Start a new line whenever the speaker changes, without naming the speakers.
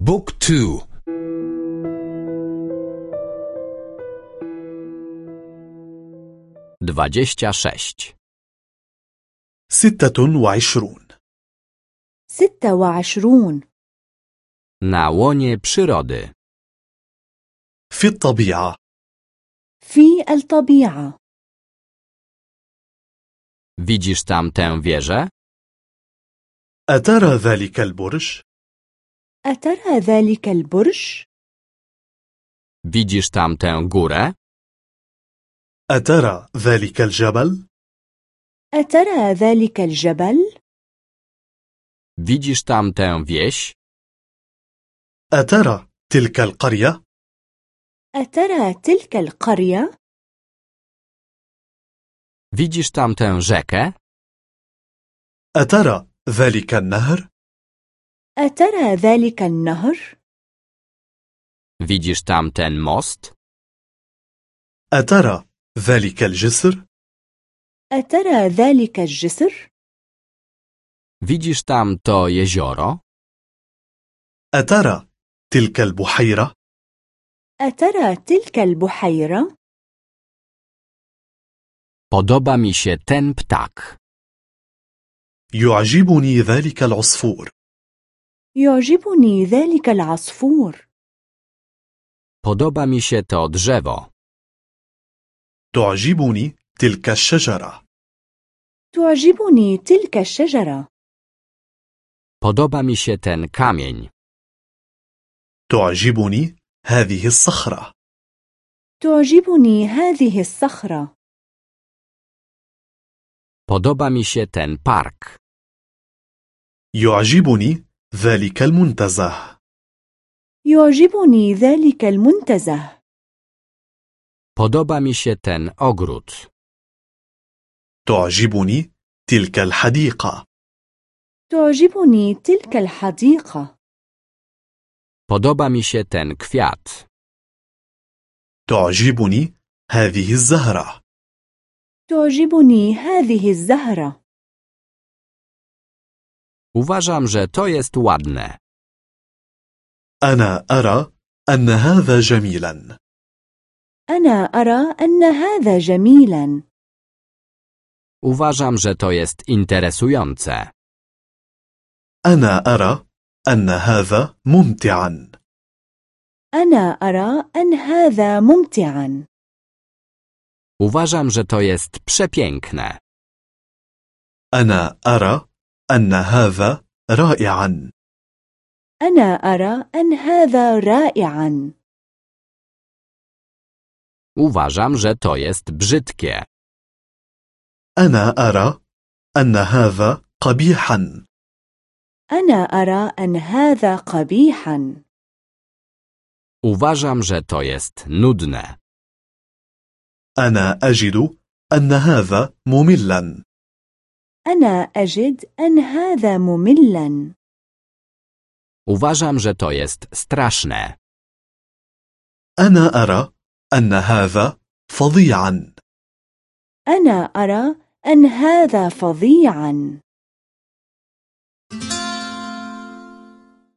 بوك تو
dwadzieścia sześć,
ستة وعشرون
ستة وعشرون
na łonie przyrody,
في الطبيعة
في الطبيعة
widzisz tam tę wieżę?
أترى ذلك البرج؟
أترى ذلك البرج؟
Widzisz tam tę górę?
أترى ذلك الجبل؟
أترى ذلك الجبل؟
Widzisz tam tę wieś?
أترى تلك القرية؟
أترى تلك القرية؟
Widzisz tam tę rzekę?
أترى ذلك النهر؟
أترى ذلك النهر؟
Widzisz tam ten most?
أترى ذلك الجسر؟
أترى ذلك الجسر؟
Widzisz tam to jezioro?
أترى تلك البحيرة؟
أترى تلك البحيرة؟
Podoba mi się ten ptak.
يعجبني ذلك العصفور
يعجبني ذلك العصفور
Podoba mi się to drzewo.
تعجبني تلك الشجرة
تعجبني تلك الشجرة
Podoba mi się ten kamień.
تعجبني هذه الصخرة
تعجبني هذه الصخرة
Podoba mi się ten park.
يعجبني ذلك المنتزه.
يعجبني ذلك المنتزه.
Podoba mi się ten ogród.
تعجبني تلك الحديقة.
تعجبني تلك الحديقة.
Podoba mi się ten kwiat.
تعجبني هذه الزهرة.
تعجبني هذه الزهرة.
Uważam, że to jest ładne.
أنا أرى أن هذا جميلا
أنا أرى أن هذا جميلا
Uważam, że to jest interesujące.
أنا أرى أن هذا ممتعا
أنا أرى أن هذا ممتعا
Uważam, że to jest przepiękne.
أنا أرى أن هذا رائعا.
أنا أرى أن هذا رائعا.
Uważam, że to jest brzydkie.
أنا أرى أن هذا قبيحا.
أنا أرى أن هذا قبيحا.
Uważam, że to jest nudne.
أنا أجد أن هذا مملا.
أنا أجد أن هذا مملا.
Uważam, że to jest straszne.
أنا أرى أن هذا فظيعا.
أنا أرى أن هذا فظيعا.